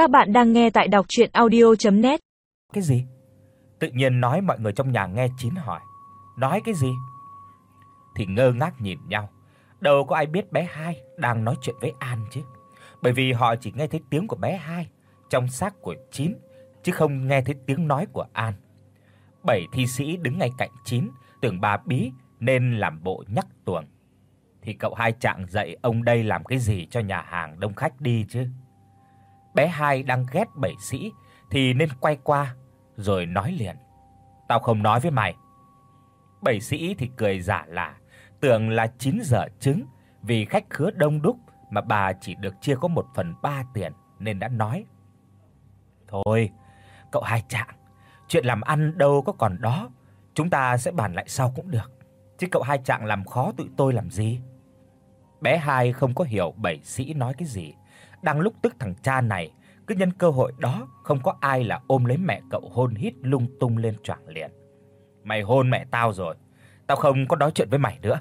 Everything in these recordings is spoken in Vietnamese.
Các bạn đang nghe tại đọc audio net Cái gì? Tự nhiên nói mọi người trong nhà nghe chín hỏi. Nói cái gì? Thì ngơ ngác nhìn nhau. Đâu có ai biết bé Hai đang nói chuyện với An chứ. Bởi vì họ chỉ nghe thấy tiếng của bé Hai trong xác của Chín chứ không nghe thấy tiếng nói của An. Bảy thi sĩ đứng ngay cạnh Chín, tưởng bà bí nên làm bộ nhắc tuồng. Thì cậu Hai trạng dậy ông đây làm cái gì cho nhà hàng đông khách đi chứ? Bé Hai đang ghét bảy sĩ thì nên quay qua rồi nói liền. Tao không nói với mày. Bảy sĩ thì cười giả lả, tưởng là 9 giờ trứng vì khách khứa đông đúc mà bà chỉ được chia có 1 phần 3 tiền nên đã nói. Thôi, cậu hai trạng, chuyện làm ăn đâu có còn đó, chúng ta sẽ bàn lại sau cũng được. Chứ cậu hai trạng làm khó tụi tôi làm gì? Bé hai không có hiểu bảy sĩ nói cái gì, đang lúc tức thằng cha này cứ nhân cơ hội đó không có ai là ôm lấy mẹ cậu hôn hít lung tung lên choảng liền. Mày hôn mẹ tao rồi, tao không có nói chuyện với mày nữa.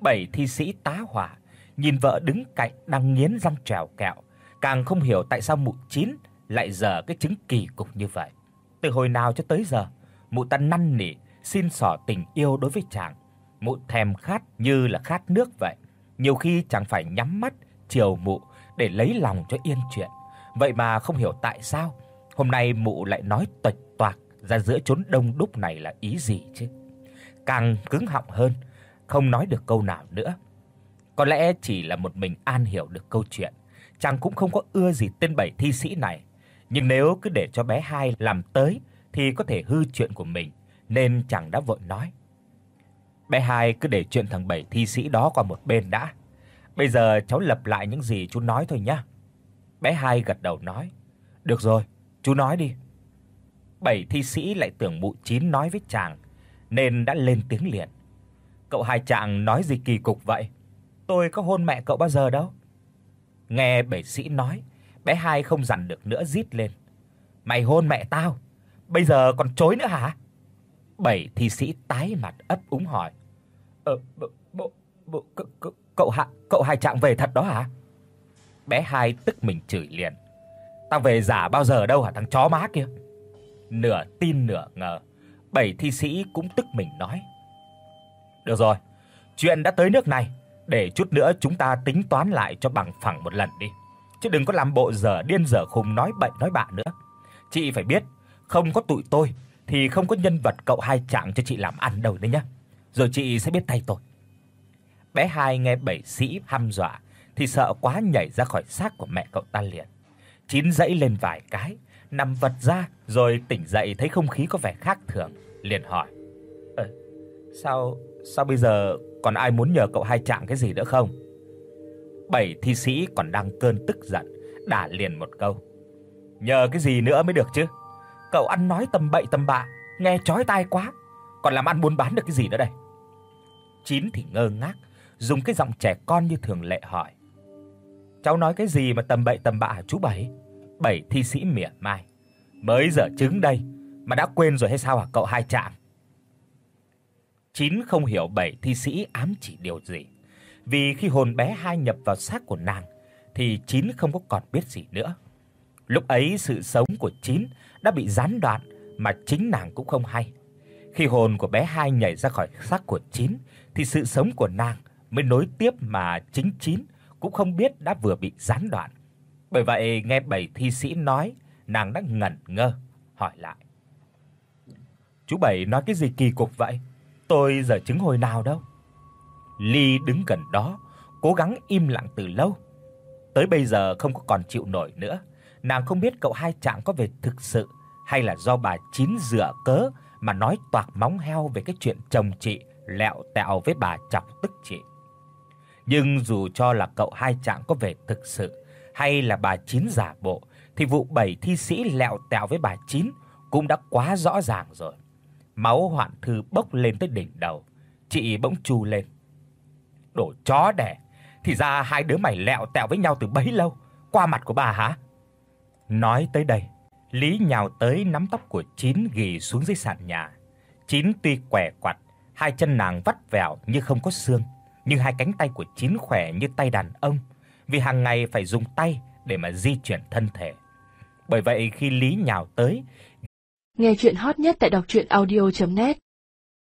Bảy thi sĩ tá hỏa, nhìn vợ đứng cạnh đang nghiến răng trèo kẹo, càng không hiểu tại sao mụ chín lại dở cái chứng kỳ cục như vậy. Từ hồi nào cho tới giờ, mụ ta năn nỉ xin xỏ tình yêu đối với chàng. Mụ thèm khát như là khát nước vậy. Nhiều khi chẳng phải nhắm mắt chiều mụ để lấy lòng cho yên chuyện. Vậy mà không hiểu tại sao hôm nay mụ lại nói toạch toạc ra giữa chốn đông đúc này là ý gì chứ. Càng cứng họng hơn, không nói được câu nào nữa. Có lẽ chỉ là một mình An hiểu được câu chuyện, chàng cũng không có ưa gì tên bảy thi sĩ này, nhưng nếu cứ để cho bé hai làm tới thì có thể hư chuyện của mình, nên chàng đã vội nói. Bé hai cứ để chuyện thằng bảy thi sĩ đó qua một bên đã. Bây giờ cháu lặp lại những gì chú nói thôi nhá. Bé hai gật đầu nói, "Được rồi, chú nói đi." Bảy thi sĩ lại tưởng mụ chín nói với chàng nên đã lên tiếng liền. "Cậu hai chàng nói gì kỳ cục vậy? Tôi có hôn mẹ cậu bao giờ đâu." Nghe bảy sĩ nói, bé hai không dằn được nữa rít lên. "Mày hôn mẹ tao, bây giờ còn chối nữa hả?" Bảy thi sĩ tái mặt ấp úng hỏi. "Ờ bộ bộ, bộ cậu, hạ cậu hai trạng về thật đó hả?" Bé hai tức mình chửi liền. "Tao về giả bao giờ đâu hả thằng chó má kia?" Nửa tin nửa ngờ, bảy thi sĩ cũng tức mình nói. "Được rồi, chuyện đã tới nước này, để chút nữa chúng ta tính toán lại cho bằng phẳng một lần đi, chứ đừng có làm bộ dở điên dở khùng nói bậy nói bạ nữa. Chị phải biết, không có tụi tôi thì không có nhân vật cậu hai trạng cho chị làm ăn đâu đấy nhá. Rồi chị sẽ biết tay tôi." Bé hai nghe bảy sĩ hăm dọa thì sợ quá nhảy ra khỏi xác của mẹ cậu ta liền. Chín dãy lên vài cái, nằm vật ra rồi tỉnh dậy thấy không khí có vẻ khác thường, liền hỏi: "Ờ, sao sao bây giờ còn ai muốn nhờ cậu hai trạng cái gì nữa không?" Bảy thi sĩ còn đang cơn tức giận, đả liền một câu: "Nhờ cái gì nữa mới được chứ? Cậu ăn nói tầm bậy tầm bạ, nghe chói tai quá, còn làm ăn buôn bán được cái gì nữa đây?" Chín thì ngơ ngác, dùng cái giọng trẻ con như thường lệ hỏi: "Cháu nói cái gì mà tầm bậy tầm bạ hả chú Bảy?" Bảy thi sĩ mỉa mai: "Mới giờ trứng đây mà đã quên rồi hay sao hả cậu hai trạng?" Chín không hiểu bảy thi sĩ ám chỉ điều gì, vì khi hồn bé hai nhập vào xác của nàng thì Chín không có còn biết gì nữa. Lúc ấy sự sống của Chín đã bị gián đoạn mà chính nàng cũng không hay. Khi hồn của bé hai nhảy ra khỏi xác của Chín thì sự sống của nàng mới nối tiếp mà chính Chín cũng không biết đã vừa bị gián đoạn. Bởi vậy nghe bảy thi sĩ nói, nàng đã ngẩn ngơ, hỏi lại. Chú Bảy nói cái gì kỳ cục vậy? Tôi giờ chứng hồi nào đâu. Ly đứng gần đó, cố gắng im lặng từ lâu. Tới bây giờ không có còn chịu nổi nữa, nàng không biết cậu hai trạng có về thực sự hay là do bà chín dựa cớ mà nói toạc móng heo về cái chuyện chồng chị lẹo tẹo với bà chọc tức chị. Nhưng dù cho là cậu hai trạng có về thực sự hay là bà chín giả bộ thì vụ bảy thi sĩ lẹo tẹo với bà chín cũng đã quá rõ ràng rồi. Máu hoạn thư bốc lên tới đỉnh đầu, chị bỗng chu lên. Đồ chó đẻ, thì ra hai đứa mày lẹo tẹo với nhau từ bấy lâu, qua mặt của bà hả? Nói tới đây, Lý nhào tới nắm tóc của Chín ghì xuống dưới sàn nhà. Chín tuy quẻ quặt, hai chân nàng vắt vẹo như không có xương, nhưng hai cánh tay của Chín khỏe như tay đàn ông, vì hàng ngày phải dùng tay để mà di chuyển thân thể. Bởi vậy khi Lý nhào tới, Nghe truyện hot nhất tại doctruyenaudio.net